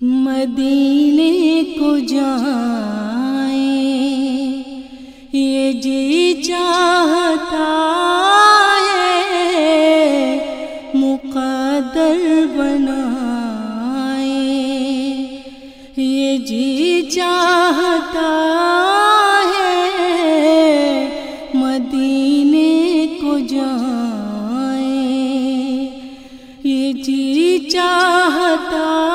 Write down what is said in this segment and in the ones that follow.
مدینے کو جائیں۔ یہ جی چاہتا ہے مقدر بنائیں۔ یہ جی چاہتا ہے مدینے کو جائیں۔ یہ جی چاہتا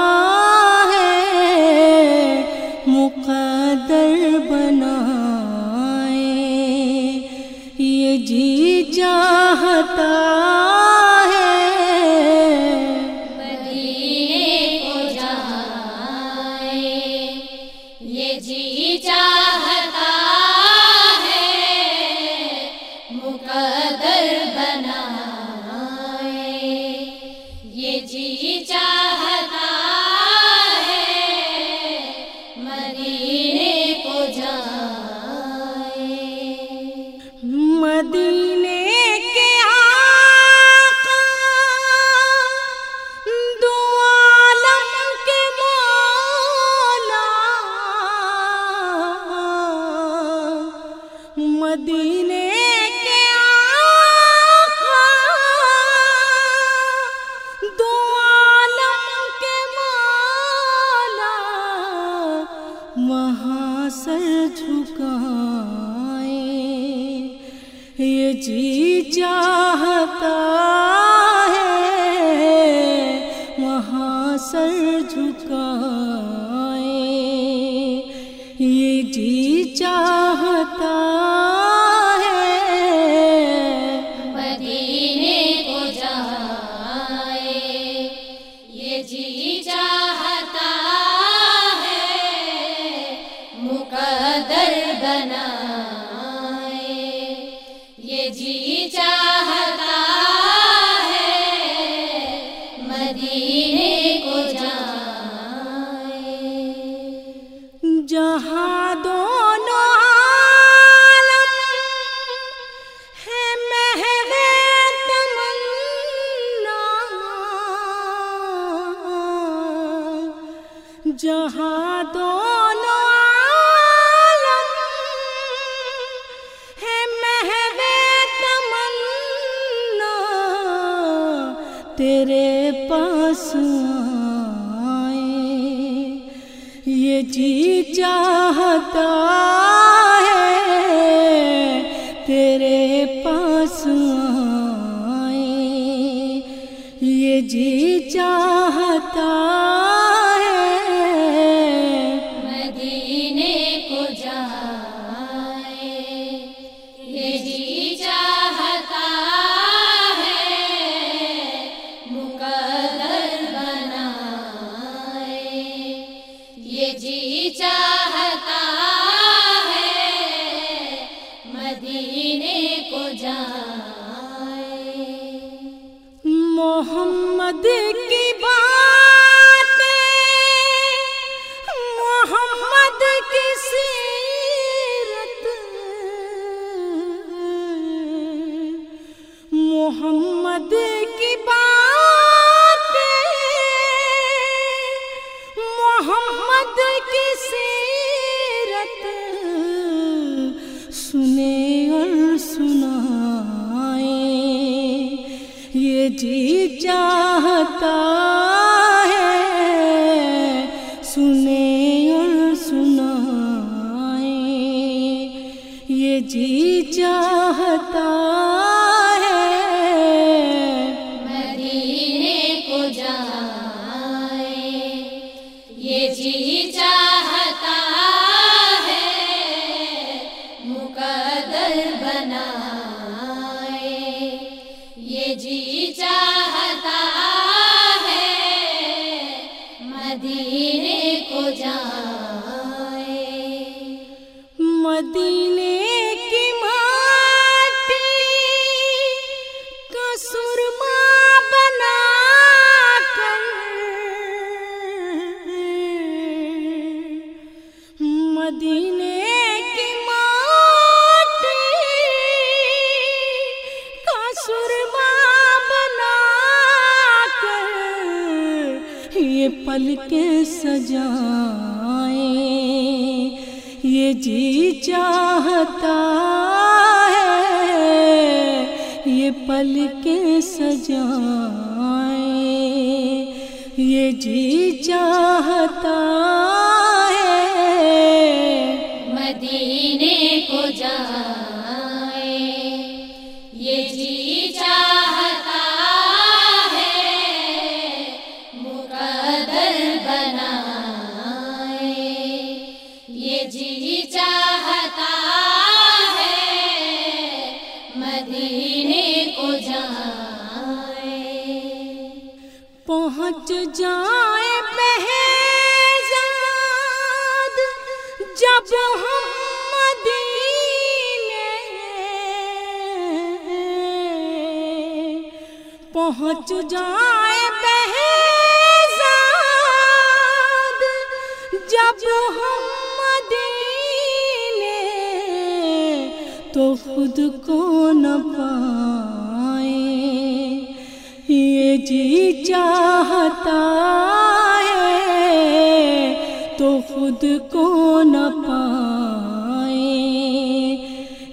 جی چاہ جی جا تیرے پاس آئے یہ جی چاہتا یہ جی چاہ باد کی سیرت سنے اور سنائے۔ یہ جی چاہتا ہے سنے اور سنائے۔ یہ جی چاہتا جی پل کے سجائیں یہ جی چاہتا ہے، یہ پل کے سجائیں یہ جی چاہتا ہے، مدینے کو جائے۔ یہ جی چاہتا مدینے کو جائے۔ پہنچ جائے بہزاد جب ہم مدینے پہنچ جائے بہزاد جب ہم تو خود کو نہ پائیں یہ جی چاہتا ہے تو خود کو نہ پائیں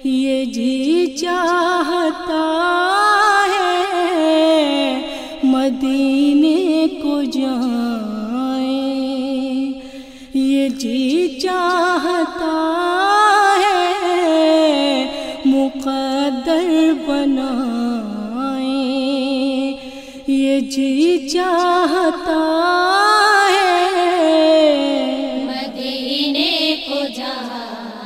یہ جی چاہتا بنائیں۔ یہ جی چاہتا ہے۔ مدینے کو جائے